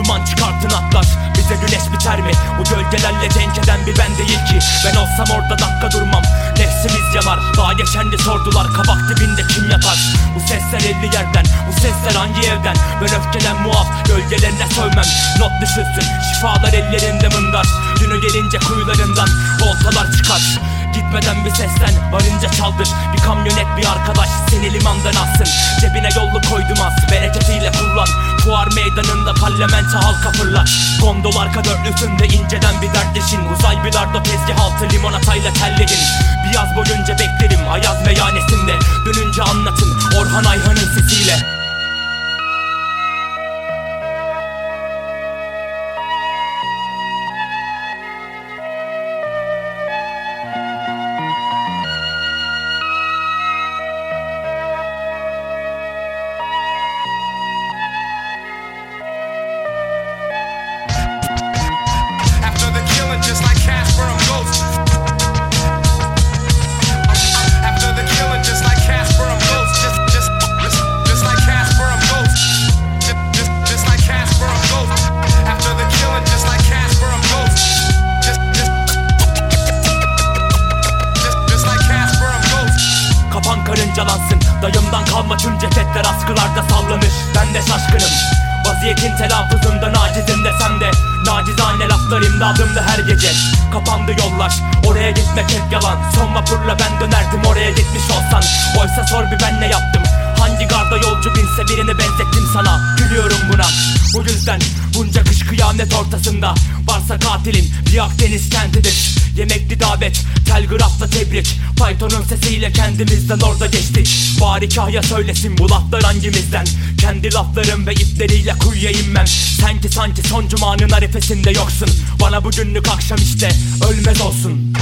Oradan çıkartın atlar. Bize güneş biter mi? Bu gölgelerle denk eden bir ben değil ki. Ben olsam orada dakika durmam. Nefsimiz yanar. Daha geçen de sordular. Kabak dibinde kim yatar? Bu sesler elli yerden. Bu sesler hangi evden? Ben öfkeden muaf. Gölgelerine sövmem. Not düşülsün. Şifalar ellerinde mındar. Günü gelince kuyularından Voltalar çıkar. Gitmeden bir seslen varınca çaldır. Bir kamyonet bir arkadaş seni limandan alsın. Cebine yollu koydum az bereketiyle kullan. Fuar meydanında parlamento halka fırlar Gondol arka dörtlüsünde inceden bir dertleşin. Uzay bilardo tezgah altı limonatayla tellerin Bir yaz boyunca beklerim Ayaz meyhanesinde Dönünce anlatın Orhan Ayhan'ın sesiyle Karıncalansın Dayımdan kalma tüm cesetler askılarda sallanır. Ben de şaşkınım. Vaziyetin telaffuzunda nacizim desem de Nacizane laflar imdadımda her gece. Kapandı yollar Oraya gitmek hep yalan. Son vapurla ben dönerdim oraya gitmiş olsan. Oysa sor bir ben ne yaptım? Hangi garda yolcu binse birini benzettim sana. Gülüyorum buna. Bu yüzden bunca kış kıyamet ortasında Varsa katilin bir Akdeniz kentidir Yemekli davet Telgrafla tebrik. Python'un sesiyle kendimizden orada geçtik. Bari kahya söylesin bu laflar hangimizden? Kendi laflarım ve ipleriyle kuyuya inmem. Sen ki sanki son cumanın arifesinde yoksun. Bana bugünlük akşam işte ölmez olsun